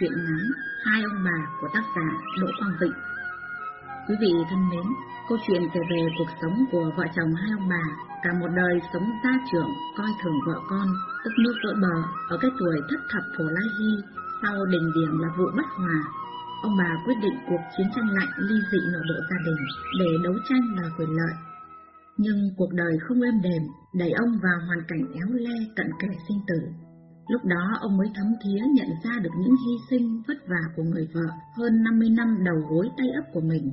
truyện ngắn Hai ông bà của tác giả Đỗ Quang Vịnh. Quý vị thân mến, câu chuyện kể về cuộc sống của vợ chồng hai ông bà, cả một đời sống gia trưởng, coi thường vợ con, tức nước vỡ bờ, ở cái tuổi thất thập phổ lai hy, sau đỉnh điểm là vụ bất hòa. Ông bà quyết định cuộc chiến tranh lạnh ly dị nội bộ gia đình để đấu tranh và quyền lợi. Nhưng cuộc đời không êm đềm, đẩy ông vào hoàn cảnh éo le cận kề sinh tử. Lúc đó ông mới thấm thía nhận ra được những hy sinh vất vả của người vợ hơn 50 năm đầu gối tay ấp của mình.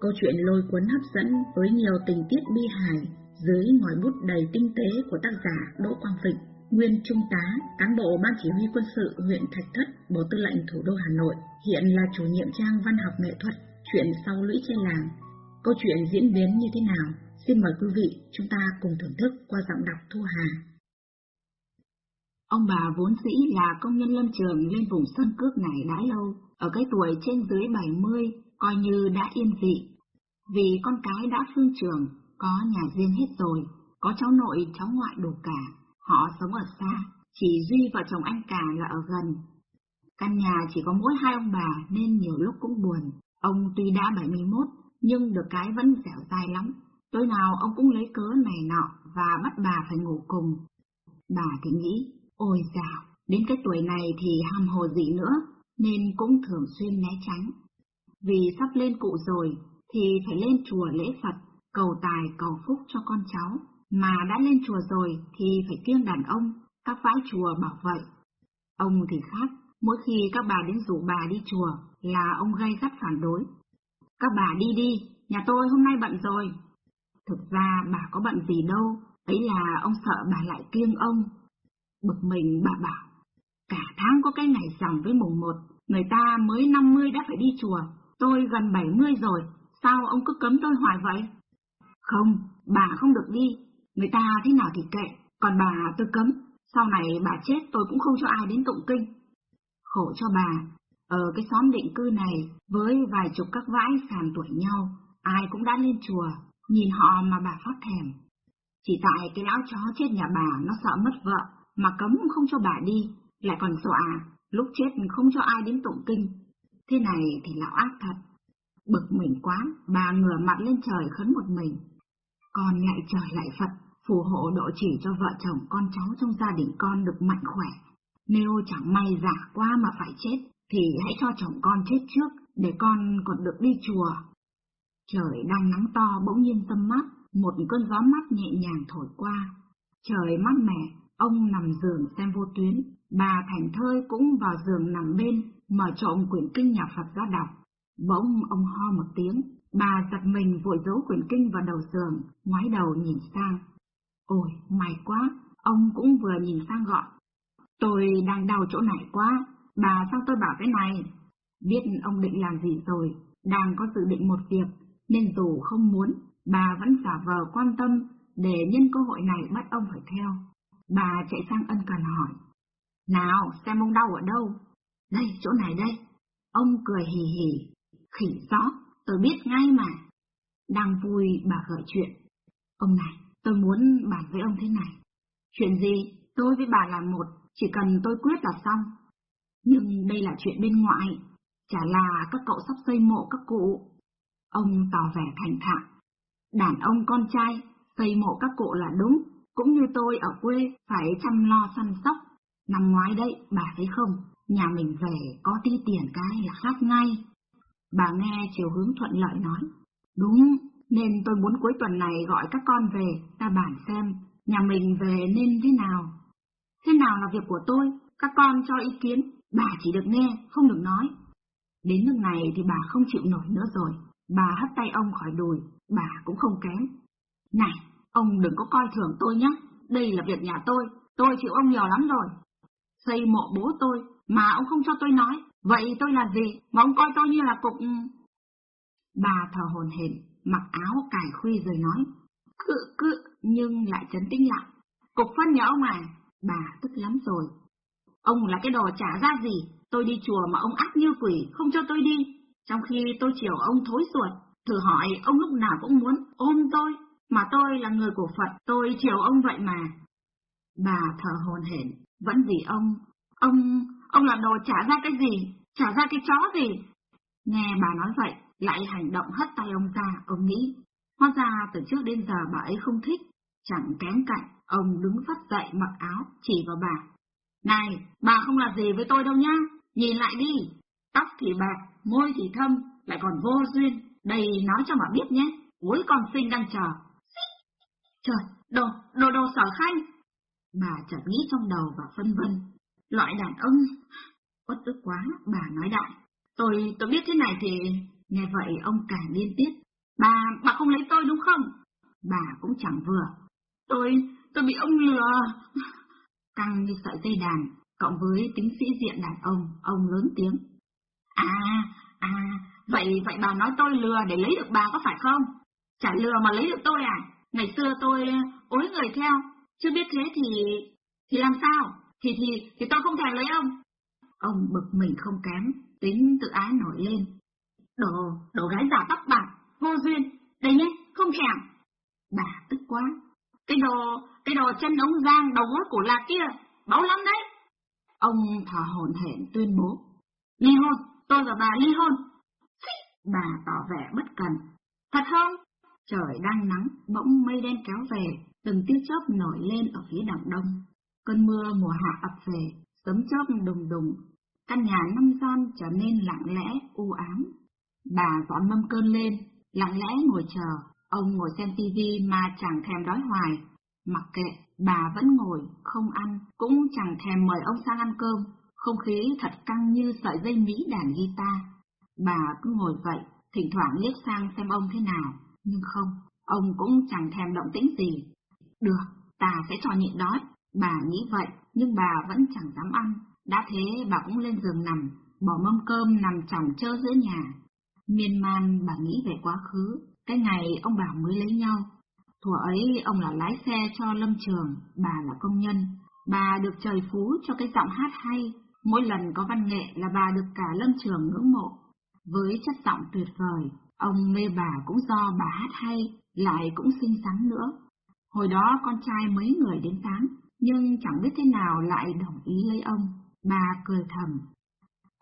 Câu chuyện lôi cuốn hấp dẫn với nhiều tình tiết bi hài dưới ngòi bút đầy tinh tế của tác giả Đỗ Quang Phịnh, nguyên trung tá, cán bộ ban chỉ huy quân sự huyện Thạch Thất, Bộ Tư lệnh Thủ đô Hà Nội, hiện là chủ nhiệm trang văn học nghệ thuật, chuyện sau lũy trên làng. Câu chuyện diễn biến như thế nào? Xin mời quý vị chúng ta cùng thưởng thức qua giọng đọc Thu Hà. Ông bà vốn dĩ là công nhân lâm trường lên vùng sân cước này đã lâu, ở cái tuổi trên dưới 70, coi như đã yên vị. Vì con cái đã phương trường, có nhà riêng hết rồi, có cháu nội, cháu ngoại đủ cả, họ sống ở xa, chỉ Duy và chồng anh cả là ở gần. Căn nhà chỉ có mỗi hai ông bà nên nhiều lúc cũng buồn. Ông tuy đã 71, nhưng được cái vẫn dẻo dai lắm. Tối nào ông cũng lấy cớ này nọ và bắt bà phải ngủ cùng. Bà thì nghĩ, ôi dào, đến cái tuổi này thì ham hồ gì nữa, nên cũng thường xuyên né tránh. Vì sắp lên cụ rồi, thì phải lên chùa lễ Phật, cầu tài cầu phúc cho con cháu, mà đã lên chùa rồi thì phải kiêng đàn ông, các vãi chùa bảo vậy. Ông thì khác, mỗi khi các bà đến rủ bà đi chùa là ông gây gắt phản đối. Các bà đi đi, nhà tôi hôm nay bận rồi. Thực ra bà có bận gì đâu, ấy là ông sợ bà lại kiêng ông. Bực mình bà bảo, cả tháng có cái ngày rằm với mùng một, người ta mới 50 đã phải đi chùa, tôi gần 70 rồi, sao ông cứ cấm tôi hoài vậy? Không, bà không được đi, người ta thế nào thì kệ, còn bà tôi cấm, sau này bà chết tôi cũng không cho ai đến tụng kinh. Khổ cho bà, ở cái xóm định cư này, với vài chục các vãi sàn tuổi nhau, ai cũng đã lên chùa, nhìn họ mà bà phát thèm. Chỉ tại cái lão chó chết nhà bà nó sợ mất vợ, mà cấm không cho bà đi, lại còn dọa, à, lúc chết không cho ai đến tụng kinh. Thế này thì lão ác thật. Bực mình quá, bà ngửa mặt lên trời khấn một mình. Con lại trời lại Phật, phù hộ độ chỉ cho vợ chồng con cháu trong gia đình con được mạnh khỏe. Nếu chẳng may giả qua mà phải chết, thì hãy cho chồng con chết trước, để con còn được đi chùa. Trời đang nắng to bỗng nhiên tâm mát, một cơn gió mát nhẹ nhàng thổi qua. Trời mát mẻ, ông nằm giường xem vô tuyến, bà thành thơi cũng vào giường nằm bên, mở trộm quyển kinh nhà Phật ra đọc. Bỗng ông ho một tiếng, bà giật mình vội giấu quyển kinh vào đầu giường, ngoái đầu nhìn sang. Ôi, may quá, ông cũng vừa nhìn sang gọi. Tôi đang đau chỗ này quá, bà sao tôi bảo cái này? Biết ông định làm gì rồi, đang có dự định một việc, nên dù không muốn, bà vẫn giả vờ quan tâm để nhân cơ hội này bắt ông phải theo. Bà chạy sang ân cần hỏi. Nào, xem ông đau ở đâu? Đây, chỗ này đây. Ông cười hì hì. Khỉ gió, tôi biết ngay mà. Đang vui bà gợi chuyện. Ông này, tôi muốn bàn với ông thế này. Chuyện gì? Tôi với bà là một, chỉ cần tôi quyết là xong. Nhưng đây là chuyện bên ngoại, chả là các cậu sắp xây mộ các cụ. Ông tỏ vẻ thành thạo. Đàn ông con trai, xây mộ các cụ là đúng, cũng như tôi ở quê phải chăm lo săn sóc. Năm ngoái đấy, bà thấy không, nhà mình về có tí tiền cái là khác ngay. Bà nghe chiều hướng thuận lợi nói, đúng, nên tôi muốn cuối tuần này gọi các con về, ta bản xem, nhà mình về nên thế nào. Thế nào là việc của tôi, các con cho ý kiến, bà chỉ được nghe, không được nói. Đến nước này thì bà không chịu nổi nữa rồi, bà hất tay ông khỏi đùi, bà cũng không kém. Này, ông đừng có coi thường tôi nhé, đây là việc nhà tôi, tôi chịu ông nhiều lắm rồi. Xây mộ bố tôi, mà ông không cho tôi nói, vậy tôi là gì, mà ông coi tôi như là cục... Ừ. Bà thở hồn hển, mặc áo cài khuy rồi nói, cự cự, nhưng lại chấn tĩnh lại. Cục phân nhà ông à, bà tức lắm rồi. Ông là cái đồ trả ra gì, tôi đi chùa mà ông ác như quỷ, không cho tôi đi, trong khi tôi chiều ông thối ruột, thử hỏi ông lúc nào cũng muốn ôm tôi, mà tôi là người của Phật, tôi chiều ông vậy mà. Bà thở hồn hển, vẫn vì ông, ông, ông là đồ trả ra cái gì? Trả ra cái chó gì? Nghe bà nói vậy, lại hành động hất tay ông ra, ông nghĩ. Hóa ra từ trước đến giờ bà ấy không thích, chẳng kém cạnh, ông đứng phát dậy mặc áo, chỉ vào bà. Này, bà không là gì với tôi đâu nhá, nhìn lại đi, tóc thì bạc, môi thì thâm, lại còn vô duyên, đây nói cho bà biết nhé, cuối con sinh đang chờ. Trời, đồ, đồ đồ sở khanh. Bà chợt nghĩ trong đầu và phân vân, loại đàn ông, Bất tức quá, bà nói đại. Tôi, tôi biết thế này thì, nghe vậy ông càng liên tiếp. Bà, bà không lấy tôi đúng không? Bà cũng chẳng vừa. Tôi, tôi bị ông lừa. Căng như sợi dây đàn, cộng với tính sĩ diện đàn ông, ông lớn tiếng. À, à, vậy, vậy bà nói tôi lừa để lấy được bà có phải không? Chả lừa mà lấy được tôi à? Ngày xưa tôi ối người theo, chưa biết thế thì... thì làm sao? Thì thì, thì tôi không thèm lấy ông. Ông bực mình không kém, tính tự ái nổi lên. Đồ, đồ gái giả tóc bạc, vô duyên, đây nhé, không thèm. Bà tức quá. Cái đồ, cái đồ chân ống giang đầu gối cổ lạc kia, báu lắm đấy. Ông thở hổn hển tuyên bố. Ly hôn, tôi và bà ly hôn. Bà tỏ vẻ bất cần. Thật không? Trời đang nắng, bỗng mây đen kéo về, từng tia chớp nổi lên ở phía đằng đông. Cơn mưa mùa hạ ập về, sấm chớp đùng đùng, căn nhà năm gian trở nên lặng lẽ, u ám. Bà dọn mâm cơn lên, lặng lẽ ngồi chờ, ông ngồi xem tivi mà chẳng thèm đói hoài. Mặc kệ, bà vẫn ngồi, không ăn, cũng chẳng thèm mời ông sang ăn cơm, không khí thật căng như sợi dây mỹ đàn guitar. Bà cứ ngồi vậy, thỉnh thoảng liếc sang xem ông thế nào, nhưng không, ông cũng chẳng thèm động tĩnh gì. Được, ta sẽ cho nhịn đói, bà nghĩ vậy, nhưng bà vẫn chẳng dám ăn. Đã thế bà cũng lên giường nằm, bỏ mâm cơm nằm chỏng chơ giữa nhà. Miên man bà nghĩ về quá khứ, cái ngày ông bà mới lấy nhau. Thuở ấy ông là lái xe cho Lâm Trường, bà là công nhân. Bà được trời phú cho cái giọng hát hay, mỗi lần có văn nghệ là bà được cả Lâm Trường ngưỡng mộ. Với chất giọng tuyệt vời, ông mê bà cũng do bà hát hay, lại cũng xinh xắn nữa. Hồi đó con trai mấy người đến tán, nhưng chẳng biết thế nào lại đồng ý lấy ông. Bà cười thầm.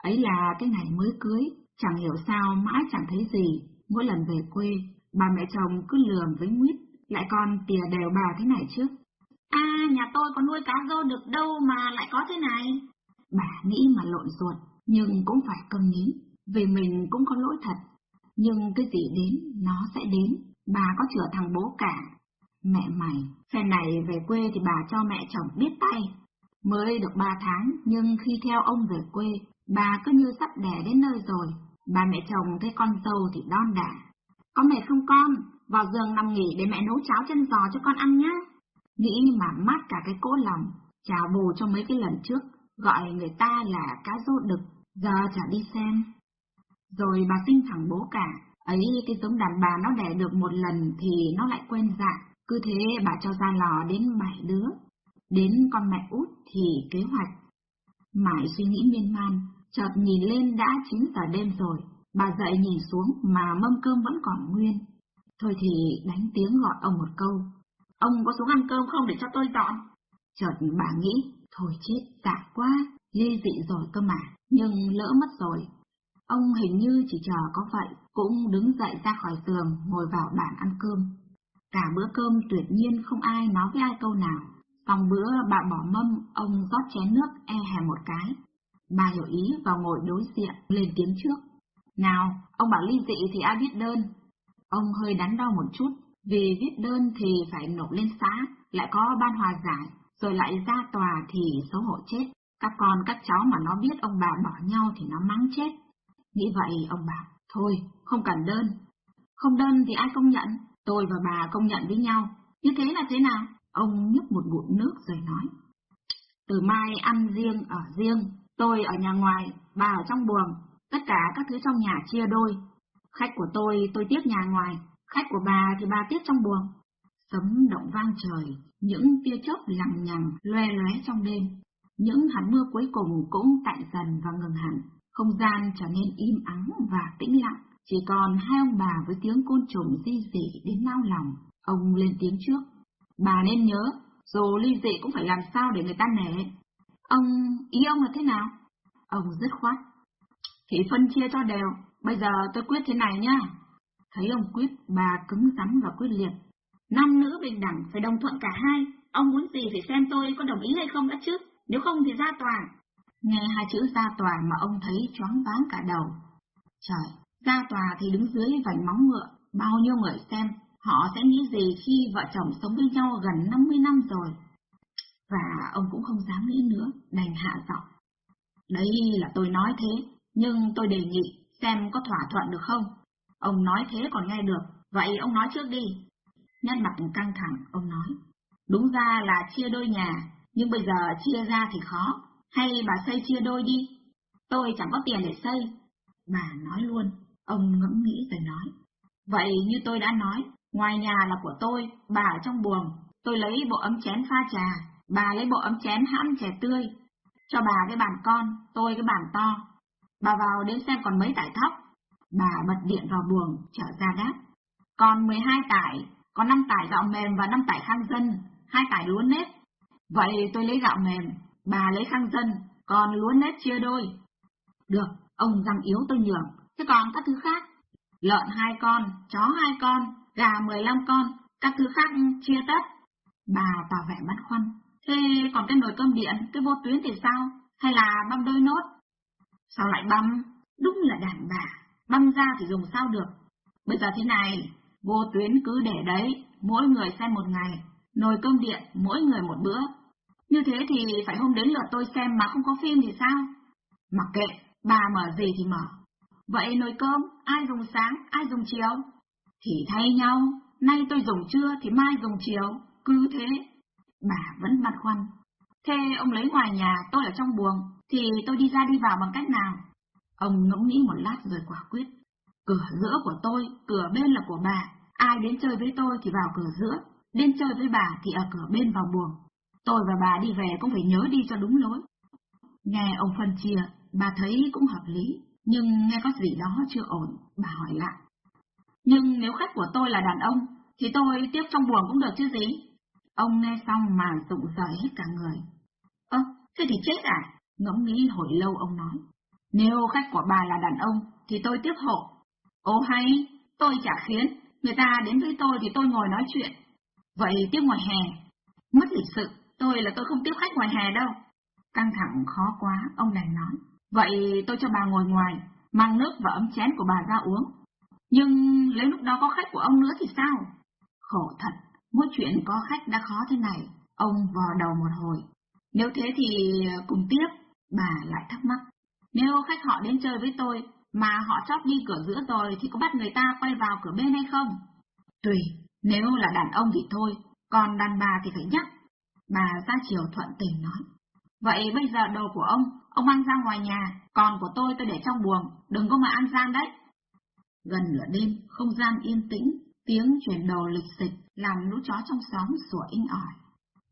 Ấy là cái ngày mới cưới, chẳng hiểu sao mãi chẳng thấy gì. Mỗi lần về quê, bà mẹ chồng cứ lườm với nguyết, lại còn tìa đều bà thế này chứ. À, nhà tôi có nuôi cá rô được đâu mà lại có thế này. Bà nghĩ mà lộn ruột, nhưng cũng phải câm nín, vì mình cũng có lỗi thật. Nhưng cái gì đến, nó sẽ đến, bà có chữa thằng bố cả. Mẹ mày, phen này về quê thì bà cho mẹ chồng biết tay. Mới được ba tháng, nhưng khi theo ông về quê, bà cứ như sắp đẻ đến nơi rồi. Bà mẹ chồng thấy con dâu thì đon đả. Có mệt không con? Vào giường nằm nghỉ để mẹ nấu cháo chân giò cho con ăn nhá. Nghĩ mà mát cả cái cỗ lòng, trả bù cho mấy cái lần trước, gọi người ta là cá rô đực, giờ chả đi xem. Rồi bà sinh thẳng bố cả, ấy cái giống đàn bà nó đẻ được một lần thì nó lại quen dạ, cứ thế bà cho ra lò đến bảy đứa. Đến con mẹ út thì kế hoạch. Mãi suy nghĩ miên man, chợt nhìn lên đã 9 giờ đêm rồi, bà dậy nhìn xuống mà mâm cơm vẫn còn nguyên. Thôi thì đánh tiếng gọi ông một câu. Ông có xuống ăn cơm không để cho tôi dọn? Chợt bà nghĩ, thôi chết, tạ quá, ly dị rồi cơ mà, nhưng lỡ mất rồi. Ông hình như chỉ chờ có vậy, cũng đứng dậy ra khỏi giường, ngồi vào bàn ăn cơm. Cả bữa cơm tuyệt nhiên không ai nói với ai câu nào. Xong bữa bà bỏ mâm, ông rót chén nước e hè một cái. Bà hiểu ý và ngồi đối diện, lên tiếng trước. Nào, ông bảo ly dị thì ai viết đơn? Ông hơi đắn đo một chút, vì viết đơn thì phải nộp lên xã, lại có ban hòa giải, rồi lại ra tòa thì xấu hổ chết. Các con các cháu mà nó biết ông bà bỏ nhau thì nó mắng chết. Nghĩ vậy ông bảo, thôi, không cần đơn. Không đơn thì ai công nhận, tôi và bà công nhận với nhau. Như thế là thế nào? Ông nhấp một ngụm nước rồi nói. Từ mai ăn riêng ở riêng, tôi ở nhà ngoài, bà ở trong buồng, tất cả các thứ trong nhà chia đôi. Khách của tôi tôi tiếp nhà ngoài, khách của bà thì bà tiếp trong buồng. Sấm động vang trời, những tia chớp lằng nhằng loe lóe trong đêm. Những hạt mưa cuối cùng cũng tạnh dần và ngừng hẳn, không gian trở nên im ắng và tĩnh lặng, chỉ còn hai ông bà với tiếng côn trùng di dị đến nao lòng. Ông lên tiếng trước. Bà nên nhớ, dù ly dị cũng phải làm sao để người ta nể. Ông, ý ông là thế nào? Ông dứt khoát. Thì phân chia cho đều, bây giờ tôi quyết thế này nhá. Thấy ông quyết, bà cứng rắn và quyết liệt. Nam nữ bình đẳng phải đồng thuận cả hai, ông muốn gì phải xem tôi có đồng ý hay không đã chứ, nếu không thì ra tòa. Nghe hai chữ ra tòa mà ông thấy choáng váng cả đầu. Trời, ra tòa thì đứng dưới vành móng ngựa, bao nhiêu người xem, họ sẽ nghĩ gì khi vợ chồng sống với nhau gần 50 năm rồi. Và ông cũng không dám nghĩ nữa, đành hạ giọng. Đấy là tôi nói thế, nhưng tôi đề nghị xem có thỏa thuận được không. Ông nói thế còn nghe được, vậy ông nói trước đi. Nét mặt căng thẳng, ông nói. Đúng ra là chia đôi nhà, nhưng bây giờ chia ra thì khó. Hay bà xây chia đôi đi. Tôi chẳng có tiền để xây. Bà nói luôn, ông ngẫm nghĩ rồi nói. Vậy như tôi đã nói, ngoài nhà là của tôi, bà ở trong buồng. Tôi lấy bộ ấm chén pha trà, bà lấy bộ ấm chén hãm chè tươi. Cho bà cái bàn con, tôi cái bàn to. Bà vào đến xem còn mấy tải thóc. Bà bật điện vào buồng, trở ra đáp. Còn 12 tải, có 5 tải gạo mềm và 5 tải khang dân, hai tải lúa nếp. Vậy tôi lấy gạo mềm, bà lấy khăn dân, còn lúa nếp chia đôi. Được, ông răng yếu tôi nhường, thế còn các thứ khác? Lợn hai con, chó hai con, gà 15 con, các thứ khác chia tất. Bà tỏ vẻ băn khoăn. Thế còn cái nồi cơm điện, cái vô tuyến thì sao? Hay là băm đôi nốt? Sao lại băm? Đúng là đàn bà, băm ra thì dùng sao được. Bây giờ thế này, vô tuyến cứ để đấy, mỗi người xem một ngày, nồi cơm điện mỗi người một bữa. Như thế thì phải hôm đến lượt tôi xem mà không có phim thì sao? Mặc kệ, bà mở gì thì mở. Vậy nồi cơm, ai dùng sáng, ai dùng chiều? Thì thay nhau, nay tôi dùng trưa thì mai dùng chiều, cứ thế. Bà vẫn băn khoăn. Thế ông lấy ngoài nhà, tôi ở trong buồng, thì tôi đi ra đi vào bằng cách nào? Ông ngẫm nghĩ một lát rồi quả quyết. Cửa giữa của tôi, cửa bên là của bà, ai đến chơi với tôi thì vào cửa giữa, đến chơi với bà thì ở cửa bên vào buồng. Tôi và bà đi về cũng phải nhớ đi cho đúng lối. Nghe ông phân chia, bà thấy cũng hợp lý, nhưng nghe có gì đó chưa ổn, bà hỏi lại. Nhưng nếu khách của tôi là đàn ông, thì tôi tiếp trong buồng cũng được chứ gì? Ông nghe xong mà rụng rời hết cả người. Ơ, thế thì chết à? Ngẫm nghĩ hồi lâu ông nói. Nếu khách của bà là đàn ông, thì tôi tiếp hộ. Ồ hay, tôi chả khiến, người ta đến với tôi thì tôi ngồi nói chuyện. Vậy tiếp ngoài hè, mất lịch sự, tôi là tôi không tiếp khách ngoài hè đâu. Căng thẳng khó quá, ông đành nói. Vậy tôi cho bà ngồi ngoài, mang nước và ấm chén của bà ra uống. Nhưng lấy lúc đó có khách của ông nữa thì sao? Khổ thật, mỗi chuyện có khách đã khó thế này, ông vò đầu một hồi. Nếu thế thì cùng tiếp, bà lại thắc mắc. Nếu khách họ đến chơi với tôi, mà họ chót đi cửa giữa rồi thì có bắt người ta quay vào cửa bên hay không? Tùy, nếu là đàn ông thì thôi, còn đàn bà thì phải nhắc. Bà ra chiều thuận tình nói. Vậy bây giờ đồ của ông, ông ăn ra ngoài nhà, còn của tôi tôi để trong buồng, đừng có mà ăn gian đấy. Gần nửa đêm, không gian yên tĩnh, tiếng chuyển đồ lịch xịch làm lũ chó trong xóm sủa inh ỏi.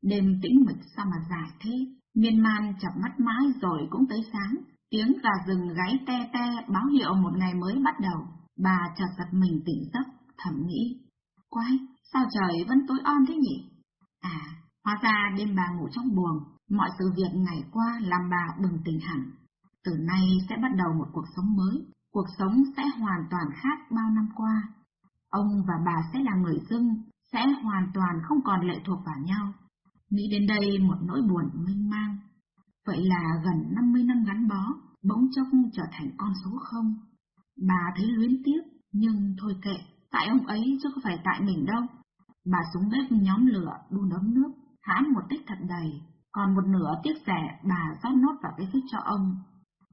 Đêm tĩnh mịch sao mà dài thế, miên man chập mắt mãi rồi cũng tới sáng, tiếng gà rừng gáy te te báo hiệu một ngày mới bắt đầu. Bà chợt giật mình tỉnh giấc, thầm nghĩ, quái, sao trời vẫn tối on thế nhỉ? À, hóa ra đêm bà ngủ trong buồng, mọi sự việc ngày qua làm bà bừng tỉnh hẳn. Từ nay sẽ bắt đầu một cuộc sống mới, cuộc sống sẽ hoàn toàn khác bao năm qua. Ông và bà sẽ là người dưng, sẽ hoàn toàn không còn lệ thuộc vào nhau. Nghĩ đến đây một nỗi buồn mênh mang. Vậy là gần 50 năm gắn bó, bỗng chốc trở thành con số không. Bà thấy luyến tiếc, nhưng thôi kệ, tại ông ấy chứ không phải tại mình đâu. Bà xuống bếp nhóm lửa, đun ấm nước, hãm một tích thật đầy, còn một nửa tiếc rẻ bà rót nốt vào cái phích cho ông.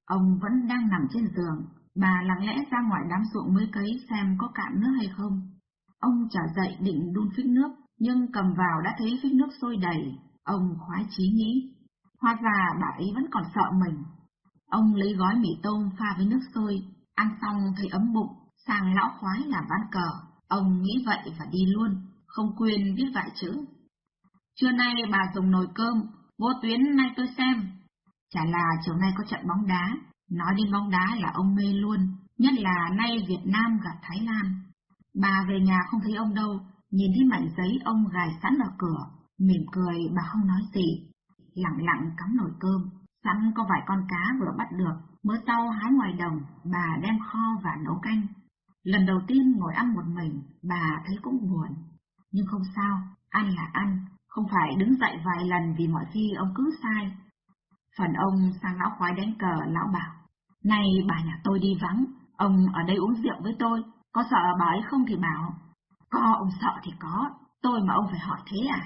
Ông vẫn đang nằm trên giường, bà lặng lẽ ra ngoài đám ruộng mới cấy xem có cạn nước hay không. Ông trở dậy định đun phích nước, nhưng cầm vào đã thấy phích nước sôi đầy, ông khoái chí nghĩ. Hóa ra bà ấy vẫn còn sợ mình. Ông lấy gói mì tôm pha với nước sôi, ăn xong thấy ấm bụng, sang lão khoái làm ván cờ. Ông nghĩ vậy và đi luôn, không quên viết vài chữ. Trưa nay bà dùng nồi cơm, vô tuyến nay tôi xem. Chả là chiều nay có trận bóng đá, nói đến bóng đá là ông mê luôn, nhất là nay Việt Nam gặp Thái Lan. Bà về nhà không thấy ông đâu, nhìn thấy mảnh giấy ông gài sẵn ở cửa, mỉm cười bà không nói gì, lặng lặng cắm nồi cơm, Sẵn có vài con cá vừa bắt được, bữa sau hái ngoài đồng, bà đem kho và nấu canh. Lần đầu tiên ngồi ăn một mình, bà thấy cũng buồn. Nhưng không sao, ăn là ăn, phải đứng dậy vài lần vì mọi khi ông cứ sai. Phần ông sang lão khoái đánh cờ, lão bảo, Này bà nhà tôi đi vắng, ông ở đây uống rượu với tôi, có sợ bà ấy không thì bảo. Có ông sợ thì có, tôi mà ông phải hỏi thế à?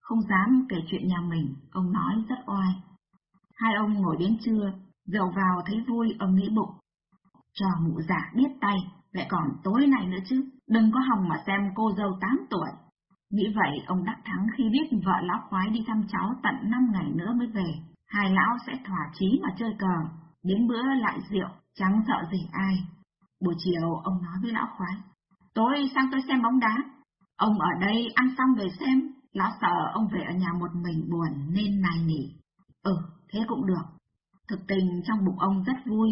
Không dám kể chuyện nhà mình, ông nói rất oai. Hai ông ngồi đến trưa, rượu vào thấy vui, ông nghĩ bụng. Cho mụ giả biết tay, lại còn tối nay nữa chứ, đừng có hòng mà xem cô dâu tám tuổi. Nghĩ vậy, ông đắc thắng khi biết vợ lão khoái đi thăm cháu tận năm ngày nữa mới về. Hai lão sẽ thỏa chí mà chơi cờ, đến bữa lại rượu, chẳng sợ gì ai. Buổi chiều, ông nói với lão khoái, tối sang tôi xem bóng đá. Ông ở đây ăn xong về xem, lão sợ ông về ở nhà một mình buồn nên nài nỉ. Ừ, thế cũng được. Thực tình trong bụng ông rất vui.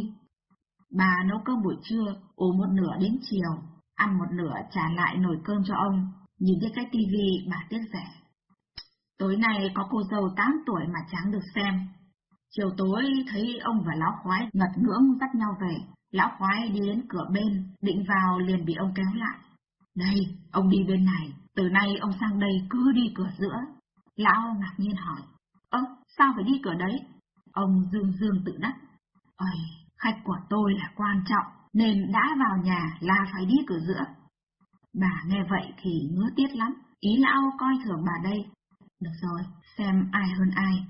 Bà nấu cơm buổi trưa, ủ một nửa đến chiều, ăn một nửa trả lại nồi cơm cho ông, nhìn thấy cái tivi bà tiếc rẻ. Tối nay có cô dâu 8 tuổi mà chẳng được xem. Chiều tối thấy ông và lão khoái ngật ngưỡng dắt nhau về, lão khoái đi đến cửa bên, định vào liền bị ông kéo lại. Đây, ông đi bên này, từ nay ông sang đây cứ đi cửa giữa. Lão ngạc nhiên hỏi, ơ, sao phải đi cửa đấy? Ông dương dương tự đắc. Ơi, khách của tôi là quan trọng, nên đã vào nhà là phải đi cửa giữa. Bà nghe vậy thì ngứa tiếc lắm, ý lão coi thường bà đây. Được rồi, xem ai hơn ai.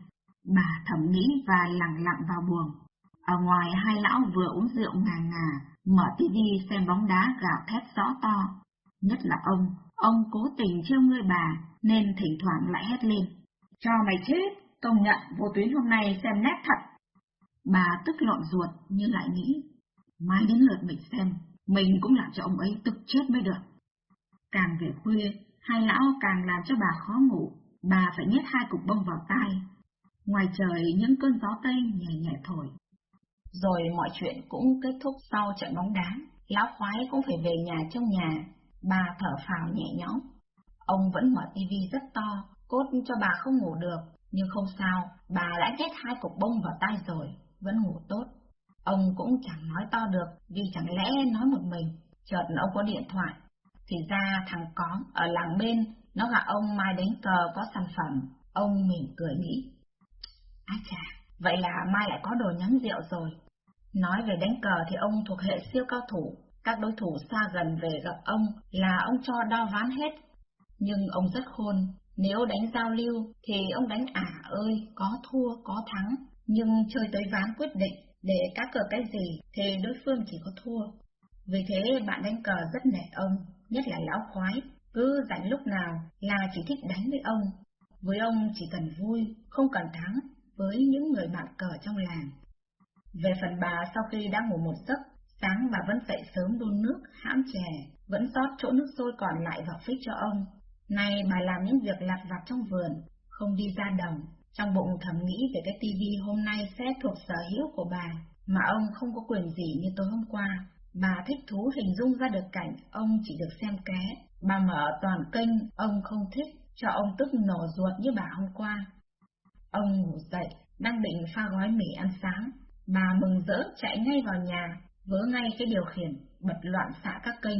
Bà thầm nghĩ và lặng lặng vào buồng. Ở ngoài hai lão vừa uống rượu ngà ngà, mở tivi xem bóng đá gạo thét rõ to. Nhất là ông, ông cố tình trêu ngươi bà, nên thỉnh thoảng lại hét lên. Cho mày chết, công nhận vô tuyến hôm nay xem nét thật. Bà tức lộn ruột nhưng lại nghĩ, mai đến lượt mình xem, mình cũng làm cho ông ấy tức chết mới được. Càng về khuya, hai lão càng làm cho bà khó ngủ, bà phải nhét hai cục bông vào tai. Ngoài trời những cơn gió tây nhẹ nhẹ thổi. Rồi mọi chuyện cũng kết thúc sau trận bóng đá, lão khoái cũng phải về nhà trong nhà, bà thở phào nhẹ nhõm. Ông vẫn mở tivi rất to, cốt cho bà không ngủ được, nhưng không sao, bà đã nhét hai cục bông vào tai rồi, vẫn ngủ tốt. Ông cũng chẳng nói to được, vì chẳng lẽ nói một mình, chợt ông có điện thoại, thì ra thằng có ở làng bên, nó gặp ông mai đánh cờ có sản phẩm. Ông mỉm cười nghĩ. Á chà, vậy là mai lại có đồ nhắn rượu rồi. Nói về đánh cờ thì ông thuộc hệ siêu cao thủ. Các đối thủ xa gần về gặp ông là ông cho đo ván hết. Nhưng ông rất khôn, nếu đánh giao lưu thì ông đánh ả ơi, có thua, có thắng. Nhưng chơi tới ván quyết định, để cá cờ cái gì thì đối phương chỉ có thua. Vì thế bạn đánh cờ rất nể ông, nhất là lão khoái, cứ rảnh lúc nào là chỉ thích đánh với ông. Với ông chỉ cần vui, không cần thắng, với những người bạn cờ trong làng. Về phần bà sau khi đã ngủ một giấc, sáng bà vẫn dậy sớm đun nước, hãm chè, vẫn sót chỗ nước sôi còn lại vào phích cho ông. Nay bà làm những việc lặt vặt trong vườn, không đi ra đồng, trong bụng thầm nghĩ về cái tivi hôm nay sẽ thuộc sở hữu của bà, mà ông không có quyền gì như tối hôm qua. Bà thích thú hình dung ra được cảnh ông chỉ được xem ké. Bà mở toàn kênh, ông không thích, cho ông tức nổ ruột như bà hôm qua. Ông ngủ dậy, đang định pha gói mì ăn sáng. Bà mừng rỡ chạy ngay vào nhà, vớ ngay cái điều khiển, bật loạn xạ các kênh.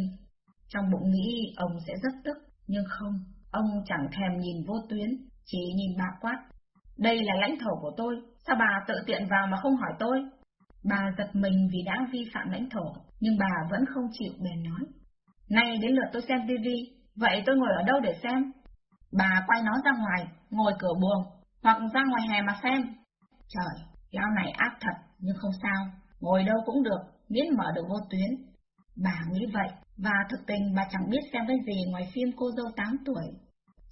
Trong bụng nghĩ ông sẽ rất tức, nhưng không, ông chẳng thèm nhìn vô tuyến, chỉ nhìn bà quát. Đây là lãnh thổ của tôi, sao bà tự tiện vào mà không hỏi tôi? Bà giật mình vì đã vi phạm lãnh thổ, nhưng bà vẫn không chịu bèn nói. Nay đến lượt tôi xem tivi, vậy tôi ngồi ở đâu để xem? Bà quay nó ra ngoài, ngồi cửa buồng, hoặc ra ngoài hè mà xem. Trời, lão này ác thật, nhưng không sao, ngồi đâu cũng được, miễn mở được vô tuyến. Bà nghĩ vậy, và thực tình bà chẳng biết xem cái gì ngoài phim cô dâu 8 tuổi.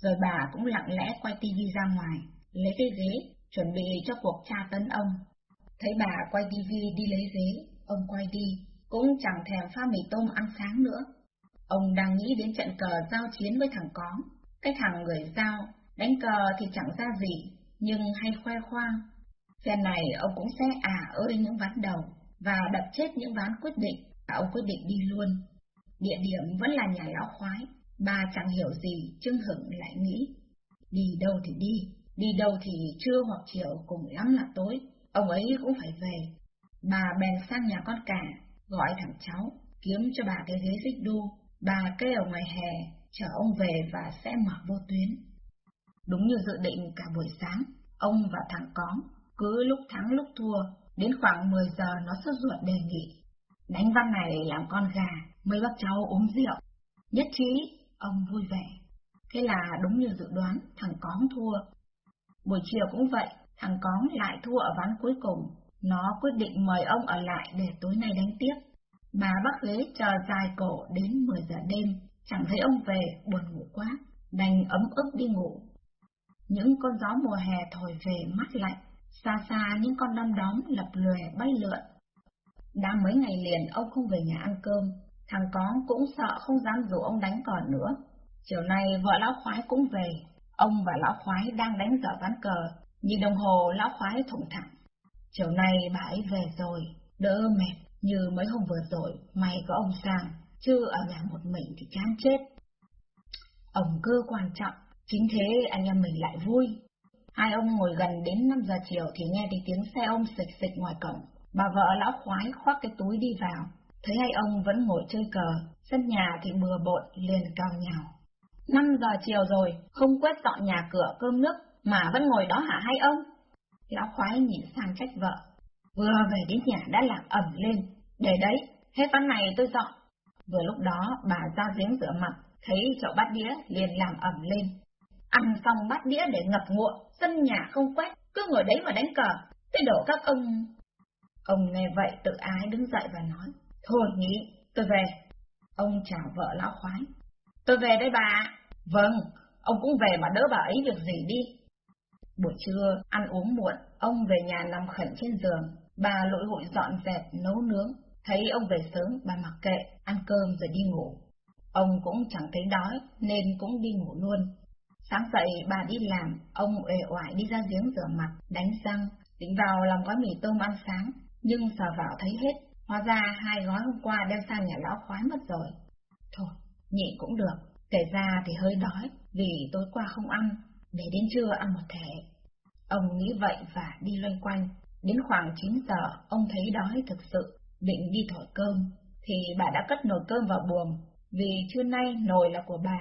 Rồi bà cũng lặng lẽ quay tivi ra ngoài, lấy cái ghế, chuẩn bị cho cuộc tra tấn ông. Thấy bà quay tivi đi lấy ghế, ông quay đi, cũng chẳng thèm pha mì tôm ăn sáng nữa. Ông đang nghĩ đến trận cờ giao chiến với thằng Có, cái thằng người giao, đánh cờ thì chẳng ra gì, nhưng hay khoe khoang. Phen này ông cũng sẽ ả ơi những ván đầu, và đập chết những ván quyết định, và ông quyết định đi luôn. Địa điểm vẫn là nhà lão khoái, bà chẳng hiểu gì, Trương Hửng lại nghĩ. Đi đâu thì đi, đi đâu thì trưa hoặc chiều cùng lắm là tối, ông ấy cũng phải về. Bà bèn sang nhà con cả, gọi thằng cháu, kiếm cho bà cái ghế xích đu. Bà kê ở ngoài hè, chờ ông về và sẽ mở vô tuyến. Đúng như dự định cả buổi sáng, ông và thằng con cứ lúc thắng lúc thua, đến khoảng 10 giờ nó sốt ruột đề nghị. Đánh văn này làm con gà, mấy bác cháu uống rượu. Nhất trí, ông vui vẻ. Thế là đúng như dự đoán, thằng con thua. Buổi chiều cũng vậy, thằng con lại thua ở ván cuối cùng. Nó quyết định mời ông ở lại để tối nay đánh tiếp. Bà bác ghế chờ dài cổ đến 10 giờ đêm, chẳng thấy ông về, buồn ngủ quá, đành ấm ức đi ngủ. Những con gió mùa hè thổi về mắt lạnh, xa xa những con đom đóm lập lòe bay lượn. Đã mấy ngày liền ông không về nhà ăn cơm, thằng con cũng sợ không dám rủ ông đánh còn nữa. Chiều nay vợ lão khoái cũng về, ông và lão khoái đang đánh dở ván cờ, nhìn đồng hồ lão khoái thủng thẳng. Chiều nay bà ấy về rồi, đỡ mệt, như mấy hôm vừa rồi, may có ông sang, chứ ở nhà một mình thì chán chết. Ông cơ quan trọng, chính thế anh em mình lại vui. Hai ông ngồi gần đến 5 giờ chiều thì nghe thấy tiếng xe ông xịch xịch ngoài cổng. Bà vợ lão khoái khoác cái túi đi vào, thấy hai ông vẫn ngồi chơi cờ, sân nhà thì bừa bộn liền cao nhào. 5 giờ chiều rồi, không quét dọn nhà cửa cơm nước mà vẫn ngồi đó hả hai ông? Lão khoái nhìn sang trách vợ. Vừa về đến nhà đã làm ẩm lên. Để đấy, hết văn này tôi dọn. Vừa lúc đó bà ra giếng rửa mặt, thấy chậu bát đĩa liền làm ẩm lên. Ăn xong bát đĩa để ngập ngụa, sân nhà không quét, cứ ngồi đấy mà đánh cờ. Thế đổ các ông... Ông nghe vậy tự ái đứng dậy và nói, Thôi nghĩ tôi về. Ông chào vợ lão khoái. Tôi về đây bà. Vâng, ông cũng về mà đỡ bà ấy việc gì đi. Buổi trưa, ăn uống muộn, ông về nhà nằm khẩn trên giường, bà lội hội dọn dẹp, nấu nướng. Thấy ông về sớm, bà mặc kệ, ăn cơm rồi đi ngủ. Ông cũng chẳng thấy đói, nên cũng đi ngủ luôn. Sáng dậy, bà đi làm, ông uể oải đi ra giếng rửa mặt, đánh răng, định vào làm gói mì tôm ăn sáng, nhưng sờ vào thấy hết. Hóa ra hai gói hôm qua đem sang nhà lão khoái mất rồi. Thôi, nhịn cũng được, kể ra thì hơi đói, vì tối qua không ăn, để đến trưa ăn một thể. Ông nghĩ vậy và đi loanh quanh. Đến khoảng 9 giờ, ông thấy đói thực sự, định đi thổi cơm, thì bà đã cất nồi cơm vào buồng, vì trưa nay nồi là của bà.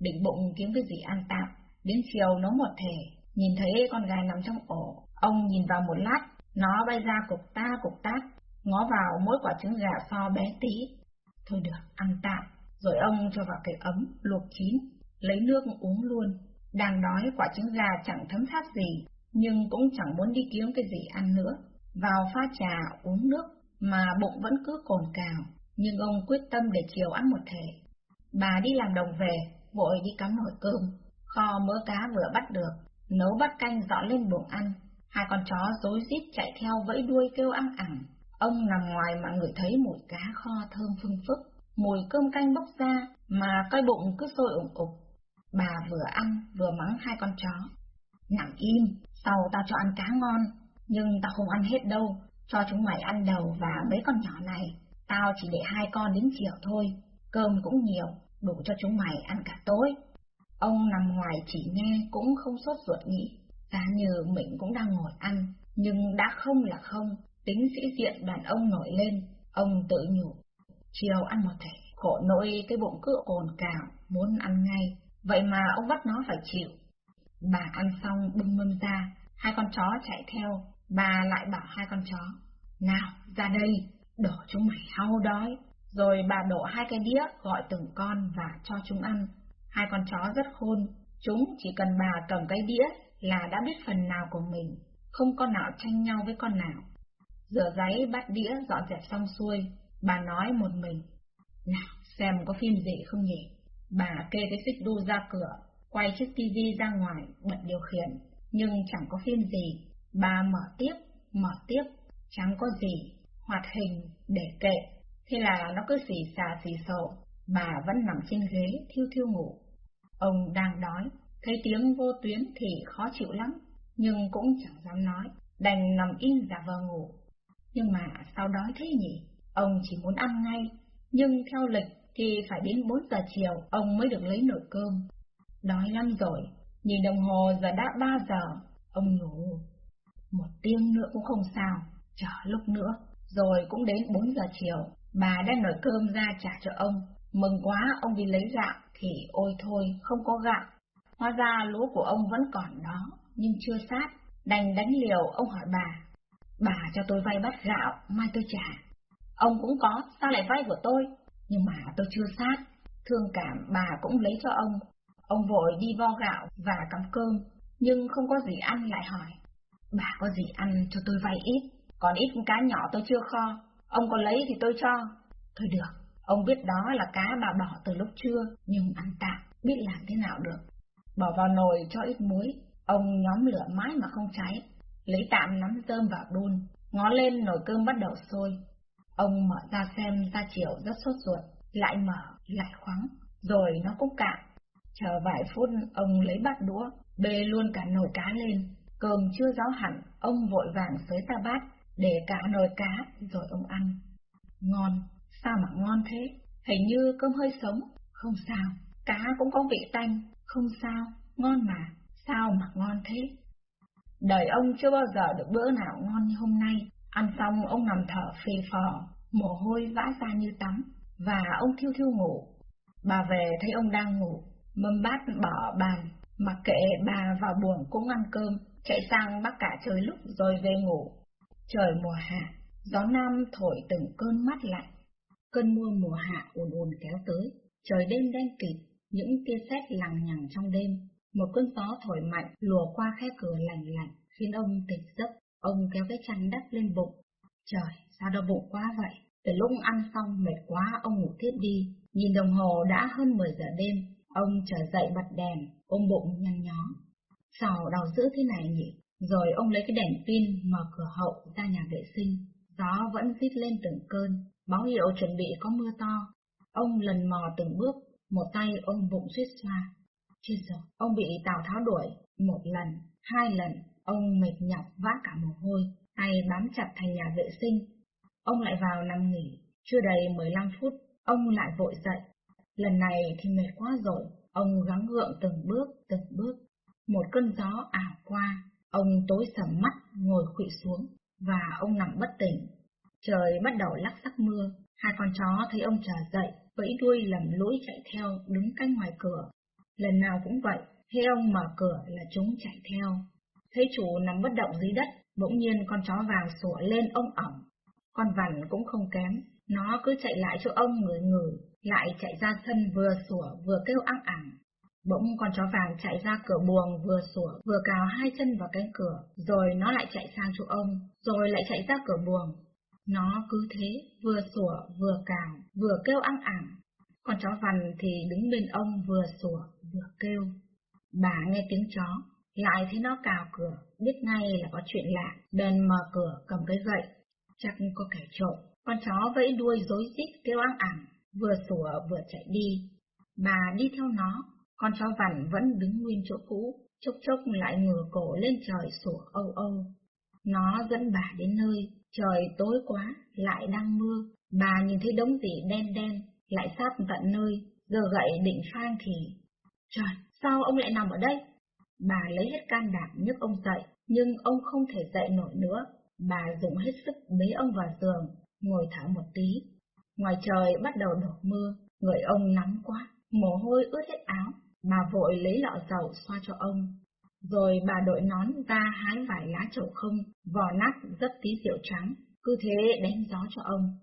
Định bụng kiếm cái gì ăn tạm, đến chiều nấu một thể, nhìn thấy con gà nằm trong ổ, ông nhìn vào một lát, nó bay ra cục ta cục tát, ngó vào mỗi quả trứng gà so bé tí. Thôi được, ăn tạm, rồi ông cho vào cái ấm, luộc chín, lấy nước uống luôn. Đang đói quả trứng gà chẳng thấm tháp gì, nhưng cũng chẳng muốn đi kiếm cái gì ăn nữa. Vào pha trà uống nước, mà bụng vẫn cứ cồn cào, nhưng ông quyết tâm để chiều ăn một thể. Bà đi làm đồng về, vội đi cắm nồi cơm, kho mỡ cá vừa bắt được, nấu bát canh dọn lên buồng ăn. Hai con chó rối rít chạy theo vẫy đuôi kêu ăn ẳng. Ông nằm ngoài mà ngửi thấy mùi cá kho thơm phưng phức, mùi cơm canh bốc ra mà coi bụng cứ sôi ủng ục. Bà vừa ăn vừa mắng hai con chó. Nằm im, sau tao cho ăn cá ngon, nhưng tao không ăn hết đâu, cho chúng mày ăn đầu và mấy con nhỏ này. Tao chỉ để hai con đến chiều thôi, cơm cũng nhiều, đủ cho chúng mày ăn cả tối. Ông nằm ngoài chỉ nghe cũng không sốt ruột nghĩ, giá như mình cũng đang ngồi ăn, nhưng đã không là không, tính sĩ diện đàn ông nổi lên, ông tự nhủ. Chiều ăn một thể, khổ nỗi cái bụng cứ ồn cào, muốn ăn ngay, vậy mà ông bắt nó phải chịu. Bà ăn xong bưng mâm ra, hai con chó chạy theo, bà lại bảo hai con chó, nào, ra đây, đổ chúng mày hao đói. Rồi bà đổ hai cái đĩa gọi từng con và cho chúng ăn. Hai con chó rất khôn, chúng chỉ cần bà cầm cái đĩa là đã biết phần nào của mình, không con nào tranh nhau với con nào. Rửa giấy bát đĩa dọn dẹp xong xuôi, bà nói một mình, nào xem có phim gì không nhỉ? Bà kê cái xích đu ra cửa, quay chiếc tivi ra ngoài, bật điều khiển, nhưng chẳng có phim gì. Bà mở tiếp, mở tiếp, chẳng có gì, hoạt hình, để kệ. Thế là nó cứ xì xà xì sổ, bà vẫn nằm trên ghế, thiêu thiêu ngủ. Ông đang đói, thấy tiếng vô tuyến thì khó chịu lắm, nhưng cũng chẳng dám nói, đành nằm im giả vờ ngủ. Nhưng mà sao đói thế nhỉ? Ông chỉ muốn ăn ngay, nhưng theo lịch thì phải đến 4 giờ chiều ông mới được lấy nồi cơm. Đói lắm rồi, nhìn đồng hồ giờ đã 3 giờ, ông ngủ Một tiếng nữa cũng không sao, chờ lúc nữa. Rồi cũng đến 4 giờ chiều, bà đem nồi cơm ra trả cho ông. Mừng quá ông đi lấy gạo thì ôi thôi, không có gạo. Hóa ra lúa của ông vẫn còn đó, nhưng chưa sát. Đành đánh liều, ông hỏi bà. Bà cho tôi vay bát gạo, mai tôi trả. Ông cũng có, sao lại vay của tôi? Nhưng mà tôi chưa sát. Thương cảm bà cũng lấy cho ông. Ông vội đi vo gạo và cắm cơm, nhưng không có gì ăn lại hỏi. Bà có gì ăn cho tôi vay ít, còn ít cá nhỏ tôi chưa kho. Ông có lấy thì tôi cho. Thôi được, ông biết đó là cá bà bỏ từ lúc trưa, nhưng ăn tạm, biết làm thế nào được. Bỏ vào nồi cho ít muối, ông nhóm lửa mãi mà không cháy, lấy tạm nắm tôm vào đun, ngó lên nồi cơm bắt đầu sôi. Ông mở ra xem ra chiều rất sốt ruột, lại mở, lại khoáng, rồi nó cũng cạn. Chờ vài phút, ông lấy bát đũa, bê luôn cả nồi cá lên. Cơm chưa ráo hẳn, ông vội vàng xới ta bát, để cả nồi cá, rồi ông ăn. Ngon, sao mà ngon thế? Hình như cơm hơi sống, không sao. Cá cũng có vị tanh, không sao, ngon mà, sao mà ngon thế? Đời ông chưa bao giờ được bữa nào ngon như hôm nay. Ăn xong ông nằm thở phì phò, mồ hôi vã ra như tắm, và ông thiêu thiêu ngủ. Bà về thấy ông đang ngủ, mâm bát bỏ bàn, mặc kệ bà vào buồng cũng ăn cơm, chạy sang bắt cả trời lúc rồi về ngủ. Trời mùa hạ, gió nam thổi từng cơn mát lạnh. Cơn mưa mùa hạ ồn ồn kéo tới, trời đêm đen kịt, những tia sét lằng nhằng trong đêm. Một cơn gió thổi mạnh lùa qua khe cửa lạnh lạnh, khiến ông tỉnh giấc. Ông kéo cái chăn đắp lên bụng. Trời, sao đau bụng quá vậy? Từ lúc ăn xong mệt quá ông ngủ tiếp đi. Nhìn đồng hồ đã hơn 10 giờ đêm, ông trở dậy bật đèn, ôm bụng nhăn nhó. Sao đau dữ thế này nhỉ? Rồi ông lấy cái đèn pin mở cửa hậu ra nhà vệ sinh. Gió vẫn rít lên từng cơn, báo hiệu chuẩn bị có mưa to. Ông lần mò từng bước, một tay ôm bụng suýt xoa. Chết rồi, ông bị Tào Tháo đuổi, một lần, hai lần, ông mệt nhọc vác cả mồ hôi, tay bám chặt thành nhà vệ sinh. Ông lại vào nằm nghỉ, chưa đầy 15 phút, ông lại vội dậy. Lần này thì mệt quá rồi, ông gắng gượng từng bước, từng bước. Một cơn gió ảo qua, ông tối sầm mắt, ngồi khuỵu xuống, và ông nằm bất tỉnh. Trời bắt đầu lắc sắc mưa, hai con chó thấy ông trở dậy, vẫy đuôi lầm lũi chạy theo, đứng canh ngoài cửa. Lần nào cũng vậy, khi ông mở cửa là chúng chạy theo. Thấy chủ nằm bất động dưới đất, bỗng nhiên con chó vàng sủa lên ông ỏng. Con vằn cũng không kém, nó cứ chạy lại chỗ ông người ngửi, lại chạy ra sân vừa sủa vừa kêu ăng ẳng. Bỗng con chó vàng chạy ra cửa buồng vừa sủa vừa cào hai chân vào cánh cửa, rồi nó lại chạy sang chỗ ông, rồi lại chạy ra cửa buồng. Nó cứ thế, vừa sủa vừa cào, vừa kêu ăng ẳng. Con chó vằn thì đứng bên ông vừa sủa vừa kêu. Bà nghe tiếng chó, lại thấy nó cào cửa, biết ngay là có chuyện lạ, bèn mở cửa cầm cái gậy. Chắc có kẻ trộm, con chó vẫy đuôi rối rít kêu ăng ẳng, vừa sủa vừa chạy đi. Bà đi theo nó, con chó vằn vẫn đứng nguyên chỗ cũ, chốc chốc lại ngửa cổ lên trời sủa âu âu. Nó dẫn bà đến nơi, trời tối quá, lại đang mưa, bà nhìn thấy đống gì đen đen, lại sát tận nơi, giờ gậy định phang thì... Trời, sao ông lại nằm ở đây? Bà lấy hết can đảm nhấc ông dậy, nhưng ông không thể dậy nổi nữa. Bà dùng hết sức bế ông vào giường, ngồi thở một tí. Ngoài trời bắt đầu đổ mưa, người ông nắng quá, mồ hôi ướt hết áo. Bà vội lấy lọ dầu xoa cho ông. Rồi bà đội nón ra hái vài lá trầu không, vò nát rất tí rượu trắng, cứ thế đánh gió cho ông.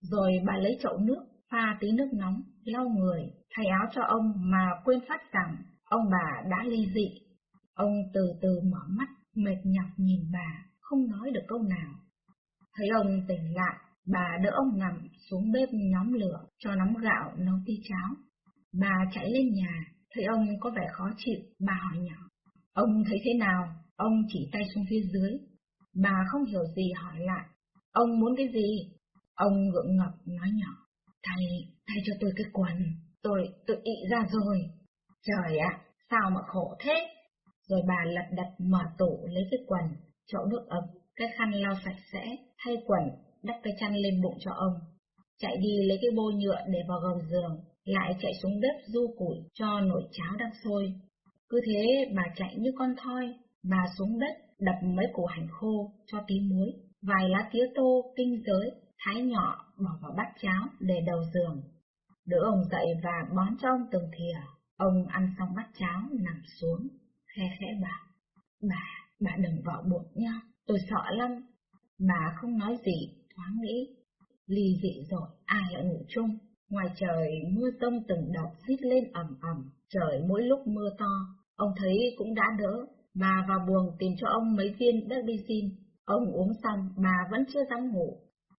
Rồi bà lấy chậu nước, pha tí nước nóng, lau người, thay áo cho ông mà quên phát rằng ông bà đã ly dị. Ông từ từ mở mắt, mệt nhọc nhìn bà, không nói được câu nào. Thấy ông tỉnh lại, bà đỡ ông nằm xuống bếp nhóm lửa cho nắm gạo nấu tí cháo. Bà chạy lên nhà, thấy ông có vẻ khó chịu, bà hỏi nhỏ. Ông thấy thế nào? Ông chỉ tay xuống phía dưới. Bà không hiểu gì hỏi lại. Ông muốn cái gì? Ông gượng ngập nói nhỏ. Thầy, thầy cho tôi cái quần. Tôi, tôi ị ra rồi. Trời ạ, sao mà khổ thế? Rồi bà lật đật mở tủ lấy cái quần, chậu nước ấm, cái khăn lau sạch sẽ, thay quần, đắp cái chăn lên bụng cho ông. Chạy đi lấy cái bô nhựa để vào gầm giường, lại chạy xuống bếp du củi cho nồi cháo đang sôi. Cứ thế bà chạy như con thoi, bà xuống đất, đập mấy củ hành khô cho tí muối, vài lá tía tô kinh giới, thái nhỏ bỏ vào bát cháo để đầu giường. Đỡ ông dậy và bón cho ông từng thìa. Ông ăn xong bát cháo nằm xuống, khe khẽ bảo, bà, bà đừng vào bụng nha, tôi sợ lắm. Bà không nói gì, thoáng nghĩ, ly dị rồi, ai lại ngủ chung. Ngoài trời mưa tông từng đợt xít lên ẩm ẩm, trời mỗi lúc mưa to, ông thấy cũng đã đỡ, bà vào buồng tìm cho ông mấy viên Barbizin. Ông uống xong, bà vẫn chưa dám ngủ.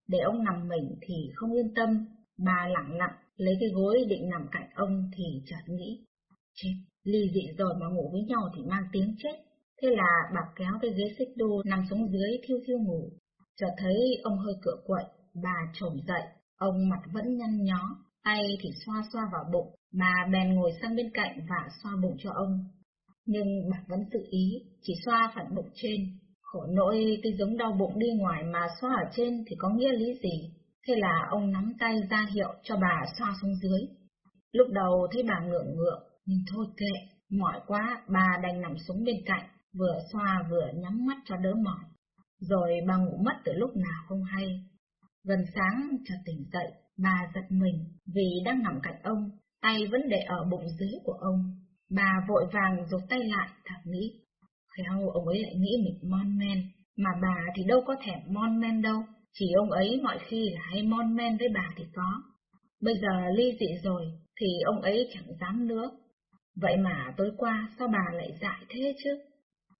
Để ông nằm mình thì không yên tâm, bà lặng lặng lấy cái gối định nằm cạnh ông thì chợt nghĩ. Chết, ly dị rồi mà ngủ với nhau thì mang tiếng chết. Thế là bà kéo cái ghế xích đu nằm xuống dưới thiêu thiêu ngủ. Chợt thấy ông hơi cựa quậy, bà trồm dậy, ông mặt vẫn nhăn nhó, tay thì xoa xoa vào bụng, bà bèn ngồi sang bên cạnh và xoa bụng cho ông. Nhưng bà vẫn tự ý, chỉ xoa phần bụng trên. Khổ nỗi cái giống đau bụng đi ngoài mà xoa ở trên thì có nghĩa lý gì? Thế là ông nắm tay ra hiệu cho bà xoa xuống dưới. Lúc đầu thấy bà ngượng ngượng, nhưng thôi kệ, mỏi quá, bà đành nằm xuống bên cạnh, vừa xoa vừa nhắm mắt cho đỡ mỏi. Rồi bà ngủ mất từ lúc nào không hay. Gần sáng chợt tỉnh dậy, bà giật mình vì đang nằm cạnh ông, tay vẫn để ở bụng dưới của ông. Bà vội vàng rụt tay lại, thầm nghĩ. Khéo ông ấy lại nghĩ mình mon men, mà bà thì đâu có thèm mon men đâu, chỉ ông ấy mọi khi là hay mon men với bà thì có. Bây giờ ly dị rồi, thì ông ấy chẳng dám nữa. Vậy mà tối qua sao bà lại dại thế chứ?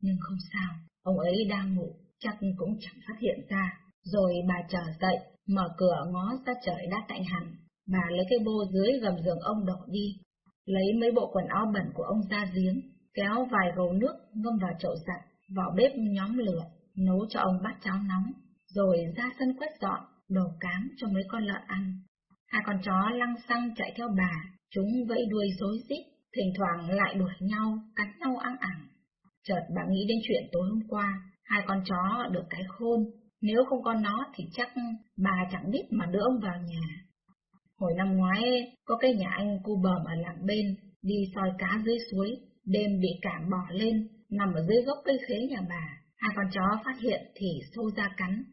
Nhưng không sao, ông ấy đang ngủ, chắc cũng chẳng phát hiện ra. Rồi bà trở dậy, mở cửa ngó ra trời đã tạnh hẳn. Bà lấy cái bô dưới gầm giường ông đổ đi, lấy mấy bộ quần áo bẩn của ông ra giếng, kéo vài gầu nước ngâm vào chậu giặt, vào bếp nhóm lửa, nấu cho ông bát cháo nóng, rồi ra sân quét dọn, đổ cám cho mấy con lợn ăn. Hai con chó lăng xăng chạy theo bà, chúng vẫy đuôi rối rít, thỉnh thoảng lại đuổi nhau, cắn nhau ăn ẳng. Chợt bà nghĩ đến chuyện tối hôm qua, hai con chó được cái khôn, nếu không có nó thì chắc bà chẳng biết mà đưa ông vào nhà. Hồi năm ngoái, có cái nhà anh cu bờm ở làng bên, đi soi cá dưới suối, đêm bị cảm bỏ lên, nằm ở dưới gốc cây khế nhà bà. Hai con chó phát hiện thì xô ra cắn.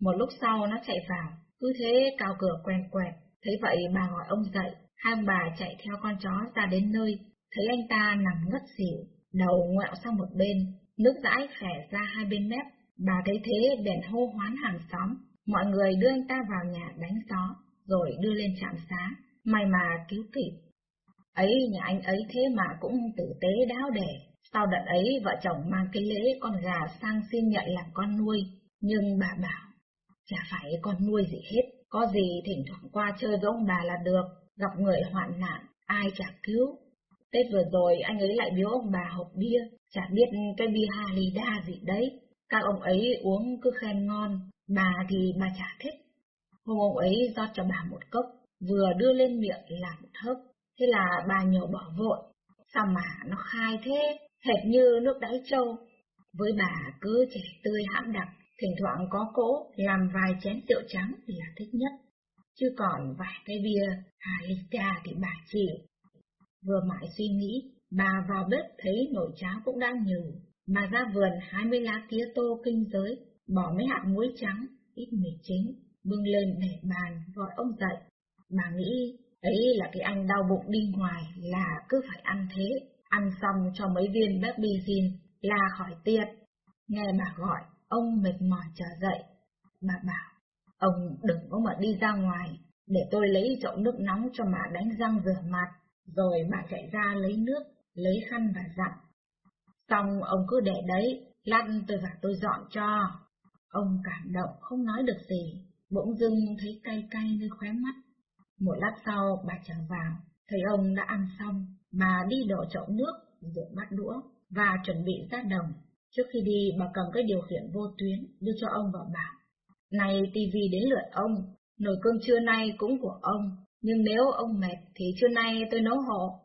Một lúc sau nó chạy vào, cứ thế cao cửa quen quẹt. Thấy vậy bà gọi ông dậy, hai ông bà chạy theo con chó ra đến nơi, thấy anh ta nằm ngất xỉu, đầu ngoẹo sang một bên, nước dãi khẻ ra hai bên mép. Bà thấy thế bèn hô hoán hàng xóm, mọi người đưa anh ta vào nhà đánh gió rồi đưa lên trạm xá, may mà cứu kịp. Ấy nhà anh ấy thế mà cũng tử tế đáo đẻ, sau đợt ấy vợ chồng mang cái lễ con gà sang xin nhận làm con nuôi, nhưng bà bảo, chả phải con nuôi gì hết, có gì thỉnh thoảng qua chơi với ông bà là được, gặp người hoạn nạn, ai chả cứu. Tết vừa rồi anh ấy lại biếu ông bà hộp bia, chả biết cái bia Halida gì đấy, các ông ấy uống cứ khen ngon, bà thì bà chả thích. Hôm ông ấy rót cho bà một cốc, vừa đưa lên miệng là một hớp, thế là bà nhổ bỏ vội. Sao mà nó khai thế, hệt như nước đáy trâu. Với bà cứ trẻ tươi hãm đặc, thỉnh thoảng có cỗ làm vài chén rượu trắng là thích nhất. Chứ còn vài cái bia, Halika thì bà chịu. Vừa mãi suy nghĩ, bà vào bếp thấy nồi cháo cũng đang nhừ. Bà ra vườn 20 lá tía tô kinh giới, bỏ mấy hạt muối trắng, ít mì chính, bưng lên để bàn gọi ông dậy. Bà nghĩ ấy là cái anh đau bụng đi ngoài là cứ phải ăn thế, ăn xong cho mấy viên Bepizin là khỏi tiệt. Nghe bà gọi, ông mệt mỏi trở dậy. Bà bảo, ông đừng có mà đi ra ngoài, để tôi lấy chậu nước nóng cho mà đánh răng rửa mặt. Rồi bà chạy ra lấy nước, lấy khăn và dặn. Xong ông cứ để đấy, lăn tôi và tôi dọn cho. Ông cảm động không nói được gì, bỗng dưng thấy cay cay nơi khóe mắt. Một lát sau bà trở vào, thấy ông đã ăn xong, bà đi đổ chậu nước, rửa bát đũa và chuẩn bị ra đồng. Trước khi đi bà cầm cái điều khiển vô tuyến đưa cho ông vào bảo. Này tivi đến lượt ông, nồi cơm trưa nay cũng của ông, nhưng nếu ông mệt thì trưa nay tôi nấu hộ.